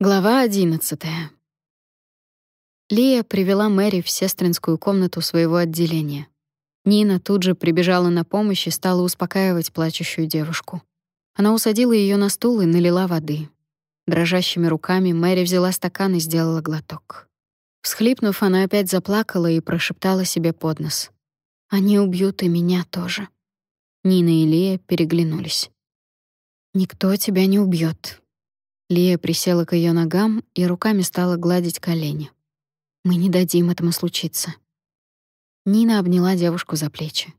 Глава 11. Лия привела Мэри в сестринскую комнату своего отделения. Нина тут же прибежала на помощь и стала успокаивать плачущую девушку. Она усадила ее на стул и налила воды. Дрожащими руками Мэри взяла стакан и сделала глоток. Всхлипнув, она опять заплакала и прошептала себе под нос: "Они убьют и меня тоже". Нина и Лия переглянулись. "Никто тебя не убьет, Лия присела к ее ногам и руками стала гладить колени. Мы не дадим этому случиться. Нина обняла девушку за плечи.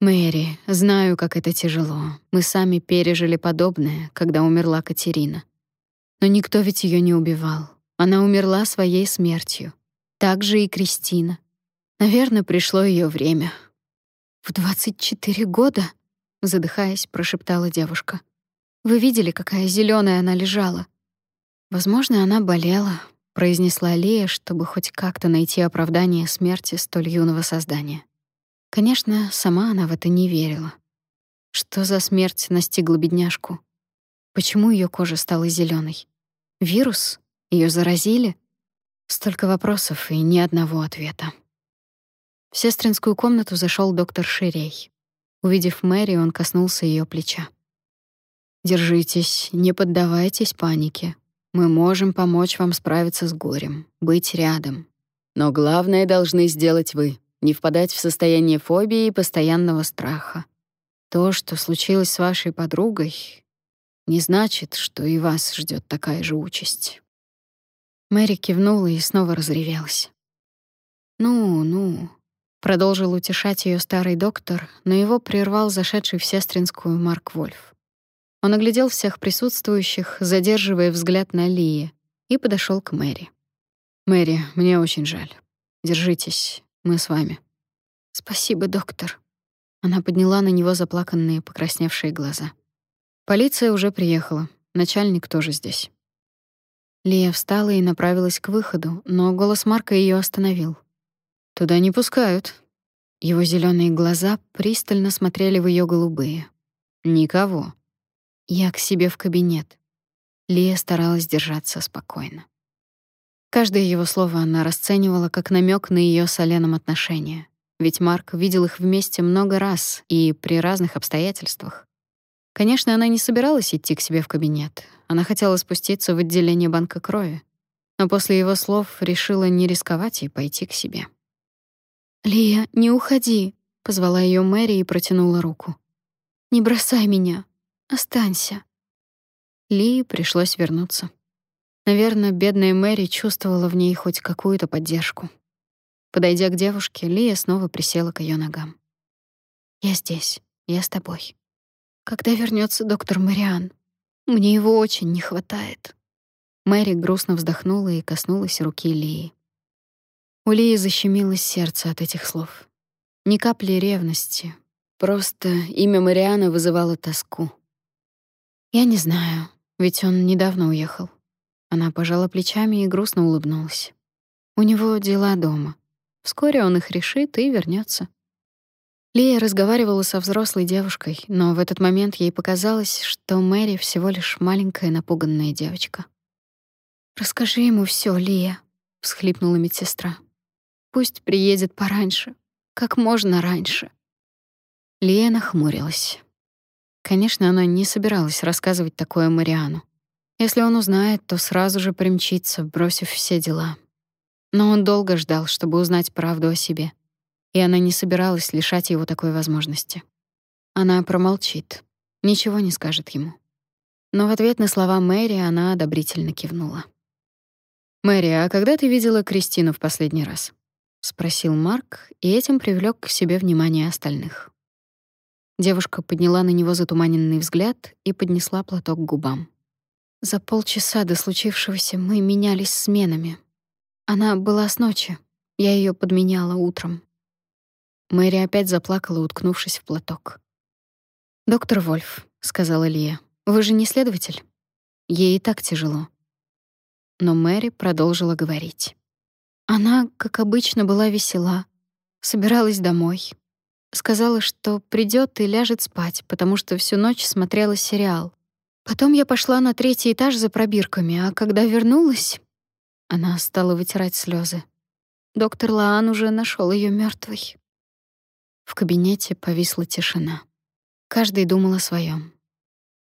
Мэри, знаю, как это тяжело. Мы сами пережили подобное, когда умерла Катерина. Но никто ведь ее не убивал. Она умерла своей смертью. Так же и Кристина. Наверное, пришло ее время. В 24 года, задыхаясь, прошептала девушка. Вы видели, какая зеленая она лежала? Возможно, она болела, произнесла Лия, чтобы хоть как-то найти оправдание смерти столь юного создания. Конечно, сама она в это не верила. Что за смерть настигла бедняжку? Почему ее кожа стала зеленой? Вирус? Ее заразили? Столько вопросов и ни одного ответа. В сестринскую комнату зашел доктор Ширей. Увидев Мэри, он коснулся ее плеча. Держитесь, не поддавайтесь панике. Мы можем помочь вам справиться с горем, быть рядом. Но главное должны сделать вы не впадать в состояние фобии и постоянного страха. То, что случилось с вашей подругой, не значит, что и вас ждет такая же участь. Мэри кивнула и снова разревелась. Ну, ну, продолжил утешать ее старый доктор, но его прервал зашедший в сестринскую Марк Вольф. Он оглядел всех присутствующих, задерживая взгляд на Лии, и подошел к Мэри. «Мэри, мне очень жаль. Держитесь, мы с вами». «Спасибо, доктор». Она подняла на него заплаканные, покрасневшие глаза. «Полиция уже приехала. Начальник тоже здесь». Лия встала и направилась к выходу, но голос Марка ее остановил. «Туда не пускают». Его зеленые глаза пристально смотрели в ее голубые. «Никого. Я к себе в кабинет. Лия старалась держаться спокойно. Каждое его слово она расценивала как намек на ее с Оленом отношения. Ведь Марк видел их вместе много раз и при разных обстоятельствах. Конечно, она не собиралась идти к себе в кабинет. Она хотела спуститься в отделение банка крови. Но после его слов решила не рисковать и пойти к себе. «Лия, не уходи», — позвала ее Мэри и протянула руку. «Не бросай меня. Останься. Ли пришлось вернуться. Наверное, бедная Мэри чувствовала в ней хоть какую-то поддержку. Подойдя к девушке, Лия снова присела к ее ногам. «Я здесь. Я с тобой. Когда вернется доктор Мариан? Мне его очень не хватает». Мэри грустно вздохнула и коснулась руки Лии. У Лии защемилось сердце от этих слов. Ни капли ревности. Просто имя Мариана вызывало тоску. Я не знаю, ведь он недавно уехал. Она пожала плечами и грустно улыбнулась. У него дела дома. Вскоре он их решит и вернется. Лия разговаривала со взрослой девушкой, но в этот момент ей показалось, что Мэри всего лишь маленькая напуганная девочка. «Расскажи ему все, Лия», — всхлипнула медсестра. «Пусть приедет пораньше, как можно раньше». Лия нахмурилась. Конечно, она не собиралась рассказывать такое Мариану. Если он узнает, то сразу же примчится, бросив все дела. Но он долго ждал, чтобы узнать правду о себе, и она не собиралась лишать его такой возможности. Она промолчит, ничего не скажет ему. Но в ответ на слова Мэри она одобрительно кивнула. «Мэри, а когда ты видела Кристину в последний раз?» — спросил Марк, и этим привлёк к себе внимание остальных. Девушка подняла на него затуманенный взгляд и поднесла платок к губам. За полчаса до случившегося мы менялись сменами. Она была с ночи. Я ее подменяла утром. Мэри опять заплакала, уткнувшись в платок. «Доктор Вольф», — сказала Лия, — «вы же не следователь? Ей и так тяжело». Но Мэри продолжила говорить. Она, как обычно, была весела, собиралась домой, Сказала, что придёт и ляжет спать, потому что всю ночь смотрела сериал. Потом я пошла на третий этаж за пробирками, а когда вернулась, она стала вытирать слезы. Доктор Лаан уже нашел ее мертвой. В кабинете повисла тишина. Каждый думал о своем.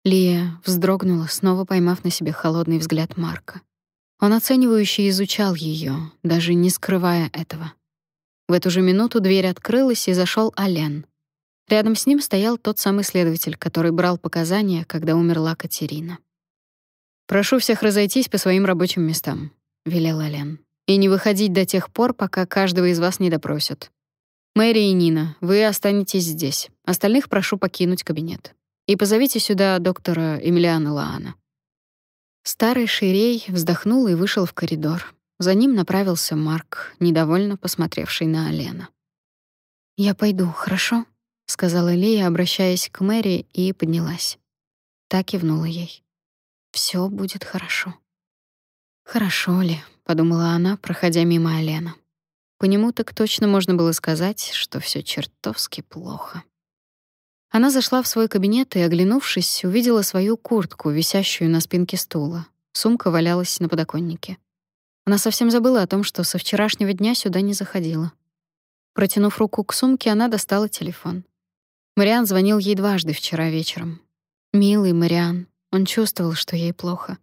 Лия вздрогнула, снова поймав на себе холодный взгляд Марка. Он оценивающе изучал ее, даже не скрывая этого. В эту же минуту дверь открылась, и зашел Ален. Рядом с ним стоял тот самый следователь, который брал показания, когда умерла Катерина. «Прошу всех разойтись по своим рабочим местам», — велел Ален. «И не выходить до тех пор, пока каждого из вас не допросят. Мэри и Нина, вы останетесь здесь. Остальных прошу покинуть кабинет» и позовите сюда доктора Эмилиана Лаана». Старый Ширей вздохнул и вышел в коридор. За ним направился Марк, недовольно посмотревший на Алена. «Я пойду, хорошо?» — сказала Лия, обращаясь к Мэри, и поднялась. Так кивнула ей. Все будет хорошо». «Хорошо ли?» — подумала она, проходя мимо Алена. По нему так точно можно было сказать, что все чертовски плохо. Она зашла в свой кабинет и, оглянувшись, увидела свою куртку, висящую на спинке стула. Сумка валялась на подоконнике. Она совсем забыла о том, что со вчерашнего дня сюда не заходила. Протянув руку к сумке, она достала телефон. Мариан звонил ей дважды вчера вечером. Милый Мариан, он чувствовал, что ей плохо.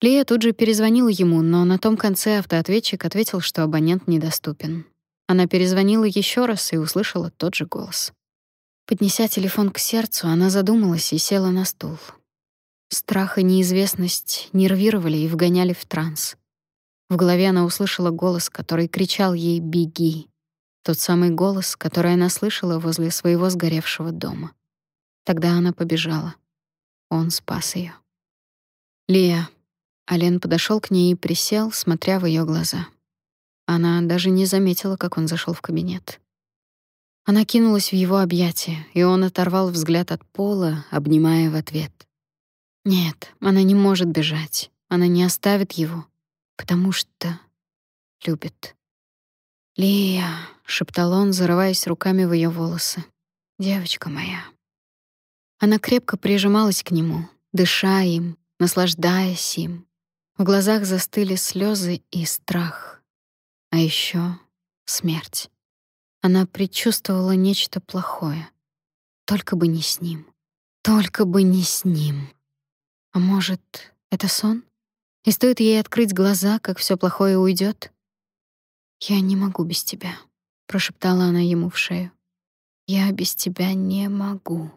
Лия тут же перезвонила ему, но на том конце автоответчик ответил, что абонент недоступен. Она перезвонила еще раз и услышала тот же голос. Поднеся телефон к сердцу, она задумалась и села на стул. Страх и неизвестность нервировали и вгоняли в транс. В голове она услышала голос, который кричал ей «Беги!» Тот самый голос, который она слышала возле своего сгоревшего дома. Тогда она побежала. Он спас ее. «Лия». Ален подошел к ней и присел, смотря в ее глаза. Она даже не заметила, как он зашел в кабинет. Она кинулась в его объятия, и он оторвал взгляд от пола, обнимая в ответ. Нет, она не может бежать. Она не оставит его, потому что любит. «Лия», — шептал он, зарываясь руками в ее волосы. «Девочка моя». Она крепко прижималась к нему, дыша им, наслаждаясь им. В глазах застыли слезы и страх. А еще смерть. Она предчувствовала нечто плохое. Только бы не с ним. Только бы не с ним. А может, это сон? И стоит ей открыть глаза, как все плохое уйдет? «Я не могу без тебя», — прошептала она ему в шею. «Я без тебя не могу».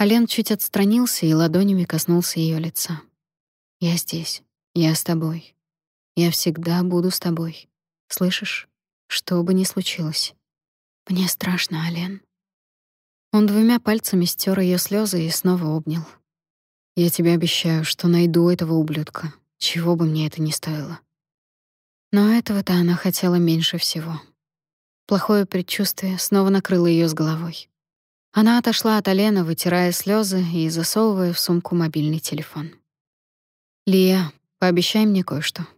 Ален чуть отстранился и ладонями коснулся ее лица. «Я здесь. Я с тобой. Я всегда буду с тобой. Слышишь?» Что бы ни случилось. Мне страшно, Ален. Он двумя пальцами стер ее слезы и снова обнял. Я тебе обещаю, что найду этого ублюдка, чего бы мне это ни стоило. Но этого-то она хотела меньше всего. Плохое предчувствие снова накрыло ее с головой. Она отошла от Алена, вытирая слезы и засовывая в сумку мобильный телефон. «Лия, пообещай мне кое-что»,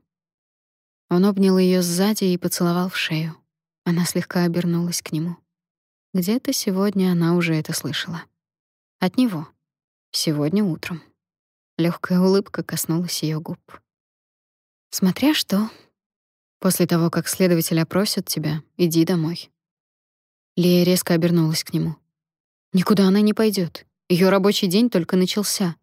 он обнял ее сзади и поцеловал в шею. Она слегка обернулась к нему. Где-то сегодня она уже это слышала. От него. Сегодня утром. Легкая улыбка коснулась ее губ. Смотря что. После того, как следователь опросит тебя, иди домой. Лия резко обернулась к нему. Никуда она не пойдет. Ее рабочий день только начался.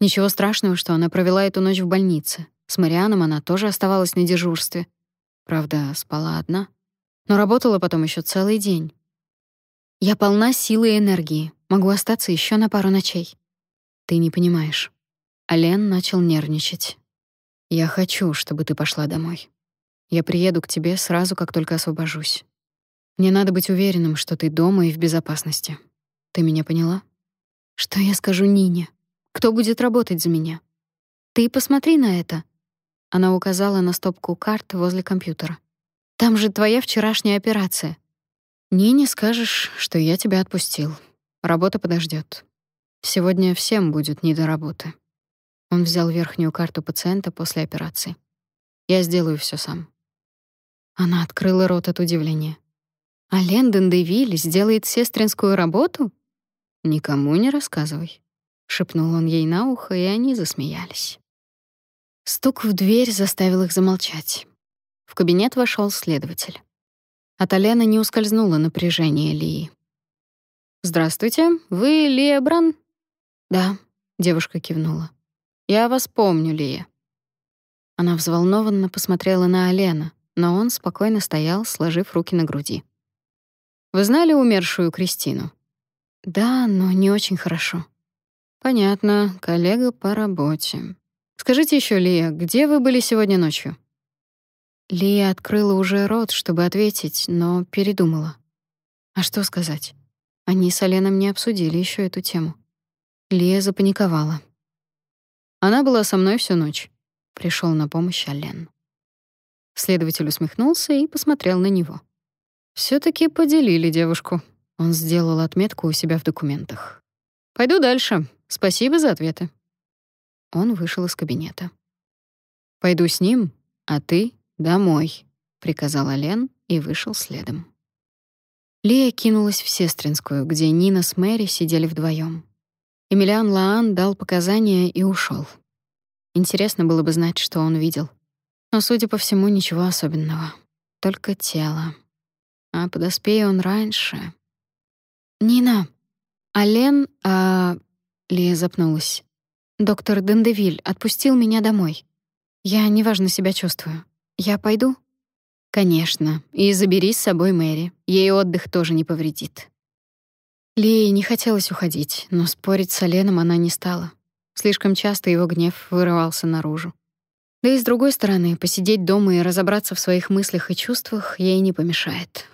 Ничего страшного, что она провела эту ночь в больнице. С Марианом она тоже оставалась на дежурстве. Правда, спала одна, но работала потом еще целый день. Я полна силы и энергии, могу остаться еще на пару ночей. Ты не понимаешь. Ален начал нервничать. Я хочу, чтобы ты пошла домой. Я приеду к тебе сразу, как только освобожусь. Мне надо быть уверенным, что ты дома и в безопасности. Ты меня поняла? Что я скажу Нине? Кто будет работать за меня? Ты посмотри на это. Она указала на стопку карт возле компьютера. Там же твоя вчерашняя операция. Не не скажешь, что я тебя отпустил. Работа подождет. Сегодня всем будет не до работы. Он взял верхнюю карту пациента после операции. Я сделаю все сам. Она открыла рот от удивления. А Лендон Девиль сделает сестринскую работу? Никому не рассказывай. шепнул он ей на ухо, и они засмеялись. Стук в дверь заставил их замолчать. В кабинет вошел следователь. От Алены не ускользнуло напряжение Лии. «Здравствуйте, вы Лия Бран?» «Да», — девушка кивнула. «Я вас помню, Лия». Она взволнованно посмотрела на Алена, но он спокойно стоял, сложив руки на груди. «Вы знали умершую Кристину?» «Да, но не очень хорошо». «Понятно, коллега по работе. Скажите еще, Лия, где вы были сегодня ночью?» Лия открыла уже рот, чтобы ответить, но передумала. А что сказать? Они с Оленом не обсудили еще эту тему. Лия запаниковала. Она была со мной всю ночь. Пришел на помощь Олен. Следователь усмехнулся и посмотрел на него. все таки поделили девушку. Он сделал отметку у себя в документах. Пойду дальше. Спасибо за ответы. Он вышел из кабинета. Пойду с ним, а ты домой, приказала Лен и вышел следом. Лия кинулась в Сестринскую, где Нина с Мэри сидели вдвоем. Эмилиан Лаан дал показания и ушел. Интересно было бы знать, что он видел. Но, судя по всему, ничего особенного. Только тело. А подоспея он раньше. «Нина, Ален, а...» Лия запнулась. Доктор Дендевиль отпустил меня домой. Я неважно себя чувствую. Я пойду? Конечно. И забери с собой Мэри. Ей отдых тоже не повредит. Лее не хотелось уходить, но спорить с Оленом она не стала. Слишком часто его гнев вырывался наружу. Да и с другой стороны, посидеть дома и разобраться в своих мыслях и чувствах ей не помешает.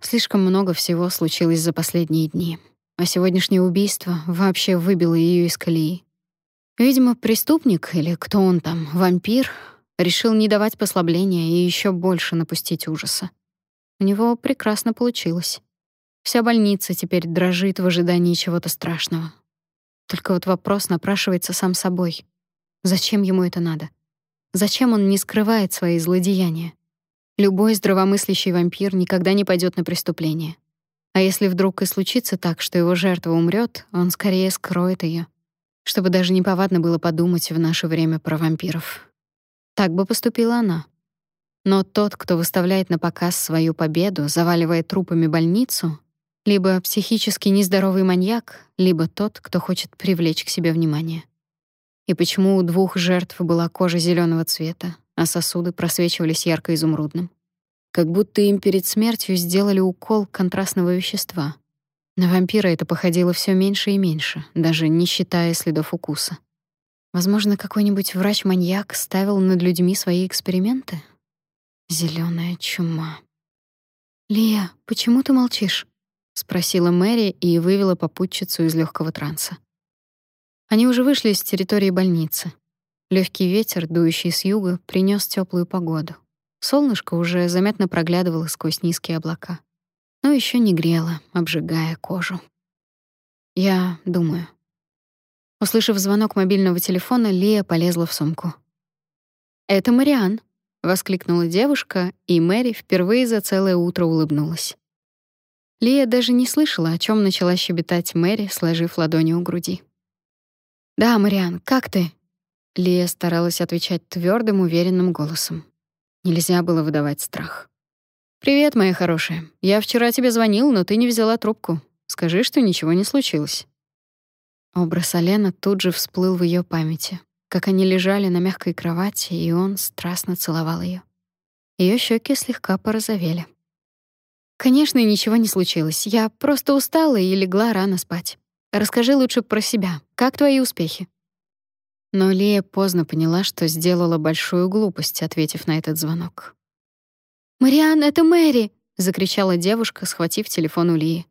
Слишком много всего случилось за последние дни, а сегодняшнее убийство вообще выбило ее из колеи. Видимо, преступник или кто он там, вампир, решил не давать послабления и еще больше напустить ужаса. У него прекрасно получилось. Вся больница теперь дрожит в ожидании чего-то страшного. Только вот вопрос напрашивается сам собой. Зачем ему это надо? Зачем он не скрывает свои злодеяния? Любой здравомыслящий вампир никогда не пойдет на преступление. А если вдруг и случится так, что его жертва умрет, он скорее скроет ее чтобы даже неповадно было подумать в наше время про вампиров. Так бы поступила она. Но тот, кто выставляет на показ свою победу, заваливая трупами больницу, либо психически нездоровый маньяк, либо тот, кто хочет привлечь к себе внимание. И почему у двух жертв была кожа зеленого цвета, а сосуды просвечивались ярко-изумрудным? Как будто им перед смертью сделали укол контрастного вещества — на вампира это походило все меньше и меньше, даже не считая следов укуса. Возможно, какой-нибудь врач-маньяк ставил над людьми свои эксперименты? Зеленая чума. «Лия, почему ты молчишь?» — спросила Мэри и вывела попутчицу из легкого транса. Они уже вышли с территории больницы. Легкий ветер, дующий с юга, принес теплую погоду. Солнышко уже заметно проглядывало сквозь низкие облака но еще не грела, обжигая кожу. Я думаю. Услышав звонок мобильного телефона, Лия полезла в сумку. «Это Мариан», — воскликнула девушка, и Мэри впервые за целое утро улыбнулась. Лия даже не слышала, о чем начала щебетать Мэри, сложив ладони у груди. «Да, Мариан, как ты?» Лия старалась отвечать твердым, уверенным голосом. Нельзя было выдавать страх. «Привет, моя хорошая. Я вчера тебе звонил, но ты не взяла трубку. Скажи, что ничего не случилось». Образ Алена тут же всплыл в ее памяти, как они лежали на мягкой кровати, и он страстно целовал ее. Ее щеки слегка порозовели. «Конечно, ничего не случилось. Я просто устала и легла рано спать. Расскажи лучше про себя. Как твои успехи?» Но Лия поздно поняла, что сделала большую глупость, ответив на этот звонок. «Мариан, это Мэри!» — закричала девушка, схватив телефон у Лии.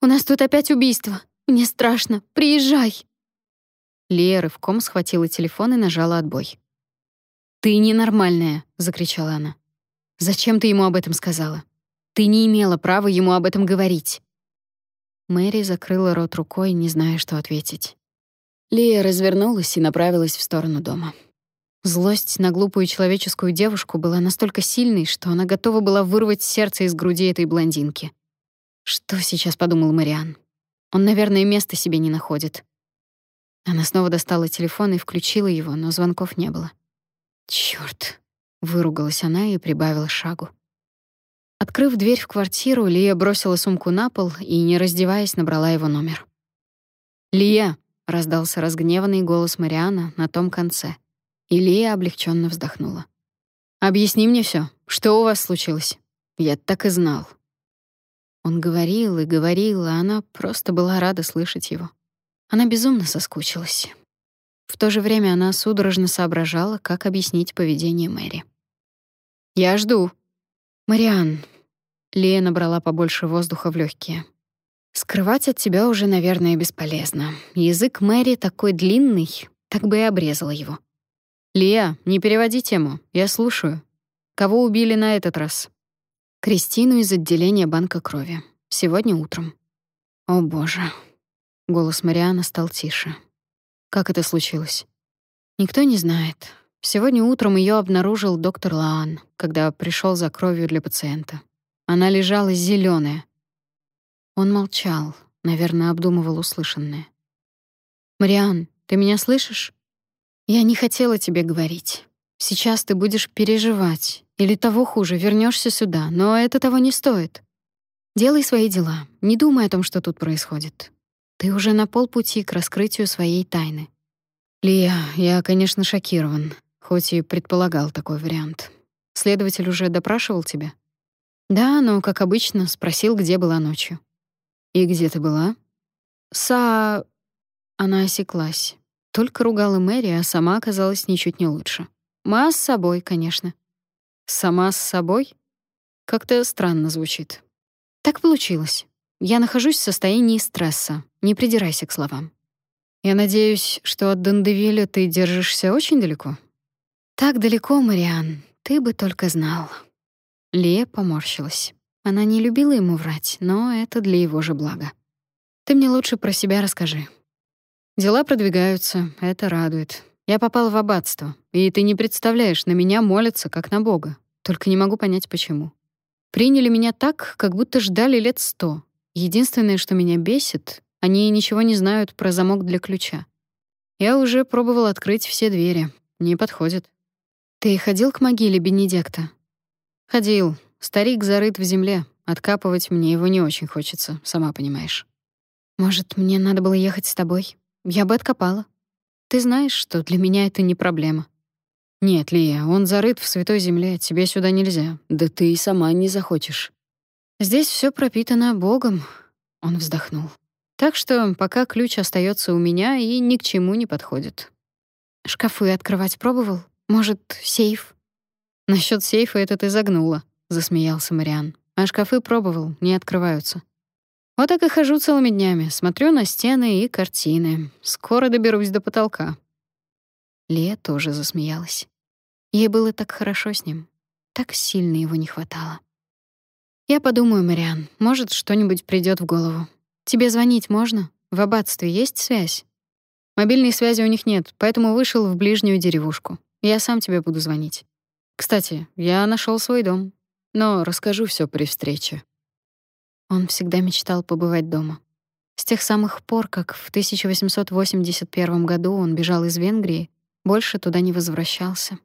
«У нас тут опять убийство. Мне страшно. Приезжай!» Лия рывком схватила телефон и нажала отбой. «Ты ненормальная!» — закричала она. «Зачем ты ему об этом сказала? Ты не имела права ему об этом говорить!» Мэри закрыла рот рукой, не зная, что ответить. Лия развернулась и направилась в сторону дома. Злость на глупую человеческую девушку была настолько сильной, что она готова была вырвать сердце из груди этой блондинки. Что сейчас подумал Мариан? Он, наверное, места себе не находит. Она снова достала телефон и включила его, но звонков не было. Чёрт, выругалась она и прибавила шагу. Открыв дверь в квартиру, Лия бросила сумку на пол и, не раздеваясь, набрала его номер. «Лия!» — раздался разгневанный голос Мариана на том конце. И Лия облегченно вздохнула. «Объясни мне все. Что у вас случилось? Я так и знал». Он говорил и говорил, а она просто была рада слышать его. Она безумно соскучилась. В то же время она судорожно соображала, как объяснить поведение Мэри. «Я жду». «Мариан». Лия набрала побольше воздуха в легкие. Скрывать от тебя уже, наверное, бесполезно. Язык Мэри такой длинный, так бы и обрезала его. Лия, не переводи тему. Я слушаю. Кого убили на этот раз? Кристину из отделения банка крови. Сегодня утром. О, боже. Голос Марианы стал тише. Как это случилось? Никто не знает. Сегодня утром ее обнаружил доктор Лаан, когда пришел за кровью для пациента. Она лежала зеленая, он молчал, наверное, обдумывал услышанное. «Мариан, ты меня слышишь? Я не хотела тебе говорить. Сейчас ты будешь переживать, или того хуже, вернешься сюда, но это того не стоит. Делай свои дела, не думай о том, что тут происходит. Ты уже на полпути к раскрытию своей тайны. Лия, я, конечно, шокирован, хоть и предполагал такой вариант. Следователь уже допрашивал тебя? Да, но, как обычно, спросил, где была ночью. «И где ты была?» «Са...» Она осеклась. Только ругала Мэри, а сама оказалась ничуть не лучше. «Ма с собой, конечно». «Сама с собой?» Как-то странно звучит. Так получилось. Я нахожусь в состоянии стресса. Не придирайся к словам. Я надеюсь, что от Дандевиля ты держишься очень далеко. Так далеко, Мариан, ты бы только знал. Лия поморщилась. Она не любила ему врать, но это для его же блага. Ты мне лучше про себя расскажи. Дела продвигаются, это радует. Я попал в аббатство, и ты не представляешь, на меня молятся как на Бога. Только не могу понять почему. Приняли меня так, как будто ждали лет сто. Единственное, что меня бесит, они ничего не знают про замок для ключа. Я уже пробовал открыть все двери, не подходит. Ты ходил к могиле Бенедикта? Ходил, Старик зарыт в земле. Откапывать мне его не очень хочется, сама понимаешь. Может, мне надо было ехать с тобой? Я бы откопала. Ты знаешь, что для меня это не проблема. Нет, Лия, он зарыт в святой земле, тебе сюда нельзя. Да ты и сама не захочешь. Здесь все пропитано Богом, он вздохнул. Так что пока ключ остается у меня и ни к чему не подходит. Шкафы открывать пробовал? Может, сейф? Насчет сейфа это ты загнула засмеялся Мариан. А шкафы пробовал, не открываются. Вот так и хожу целыми днями, смотрю на стены и картины. Скоро доберусь до потолка. Лия тоже засмеялась. Ей было так хорошо с ним, так сильно его не хватало. Я подумаю, Мариан, может, что-нибудь придёт в голову. Тебе звонить можно? В аббатстве есть связь? Мобильной связи у них нет, поэтому вышел в ближнюю деревушку. Я сам тебе буду звонить. Кстати, я нашел свой дом но расскажу все при встрече. Он всегда мечтал побывать дома. С тех самых пор, как в 1881 году он бежал из Венгрии, больше туда не возвращался.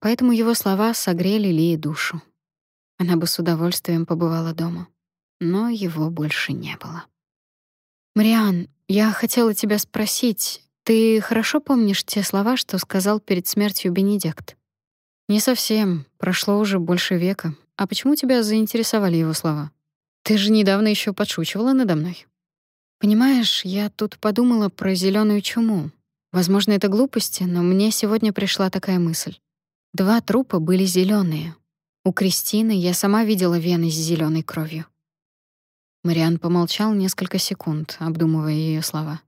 Поэтому его слова согрели Лии душу. Она бы с удовольствием побывала дома, но его больше не было. «Мариан, я хотела тебя спросить, ты хорошо помнишь те слова, что сказал перед смертью Бенедикт?» «Не совсем. Прошло уже больше века. А почему тебя заинтересовали его слова? Ты же недавно еще подшучивала надо мной. Понимаешь, я тут подумала про зеленую чуму. Возможно, это глупости, но мне сегодня пришла такая мысль. Два трупа были зеленые. У Кристины я сама видела вены с зеленой кровью. Мариан помолчал несколько секунд, обдумывая ее слова.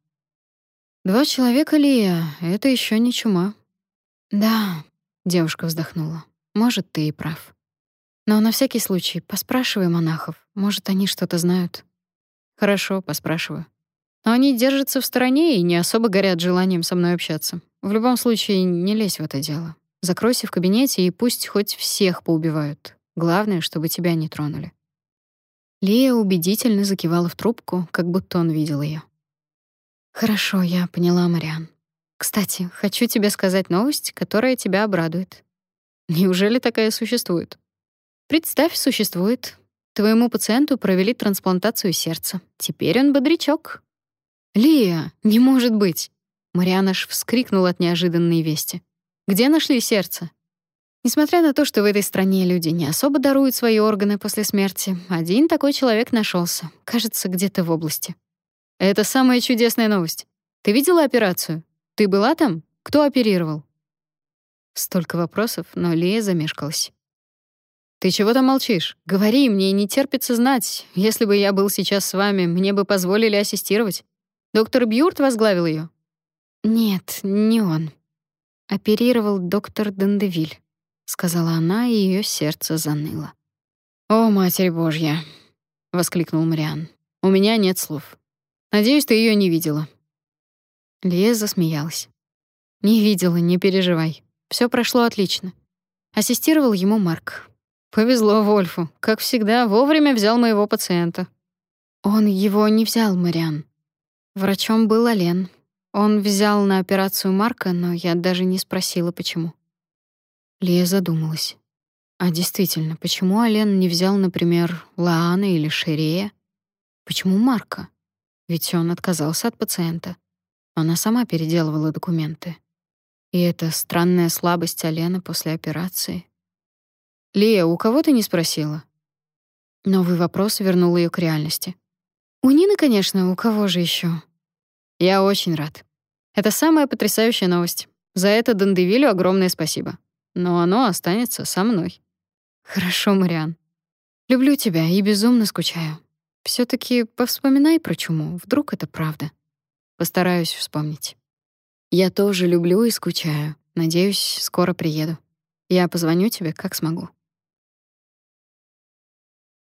Два человека, Лия, это еще не чума. Да, девушка вздохнула. Может, ты и прав. Но на всякий случай поспрашивай монахов, может, они что-то знают. Хорошо, поспрашиваю. Но они держатся в стороне и не особо горят желанием со мной общаться. В любом случае, не лезь в это дело. Закройся в кабинете и пусть хоть всех поубивают. Главное, чтобы тебя не тронули. Лия убедительно закивала в трубку, как будто он видел ее. Хорошо, я поняла, Мариан. Кстати, хочу тебе сказать новость, которая тебя обрадует. Неужели такая существует? Представь, существует. Твоему пациенту провели трансплантацию сердца. Теперь он бодрячок. Лия, не может быть. Мариана аж вскрикнула от неожиданной вести. Где нашли сердце? Несмотря на то, что в этой стране люди не особо даруют свои органы после смерти, один такой человек нашелся, кажется, где-то в области. Это самая чудесная новость. Ты видела операцию? Ты была там? Кто оперировал? Столько вопросов, но Лия замешкалась. Ты чего там молчишь? Говори, мне не терпится знать. Если бы я был сейчас с вами, мне бы позволили ассистировать. Доктор Бьюрт возглавил ее. Нет, не он. Оперировал доктор Дендевиль, сказала она, и ее сердце заныло. О, Матерь Божья, воскликнул Мариан. У меня нет слов. Надеюсь, ты ее не видела. Лия засмеялась. Не видела, не переживай. Все прошло отлично. Ассистировал ему Марк. Повезло Вольфу, как всегда, вовремя взял моего пациента. Он его не взял, Мариан. Врачом был Ален, он взял на операцию Марка, но я даже не спросила, почему. Лия задумалась. А действительно, почему Ален не взял, например, Лаана или Шерея? Почему Марка? Ведь он отказался от пациента. Она сама переделывала документы. И это странная слабость Алены после операции. «Лия, у кого ты не спросила?» Новый вопрос вернул ее к реальности. «У Нины, конечно, у кого же еще? Я очень рад. Это самая потрясающая новость. За это Дандевилю огромное спасибо. Но оно останется со мной. Хорошо, Мариан. Люблю тебя и безумно скучаю. Все таки повспоминай про чуму, вдруг это правда. Постараюсь вспомнить. Я тоже люблю и скучаю. Надеюсь, скоро приеду. Я позвоню тебе, как смогу.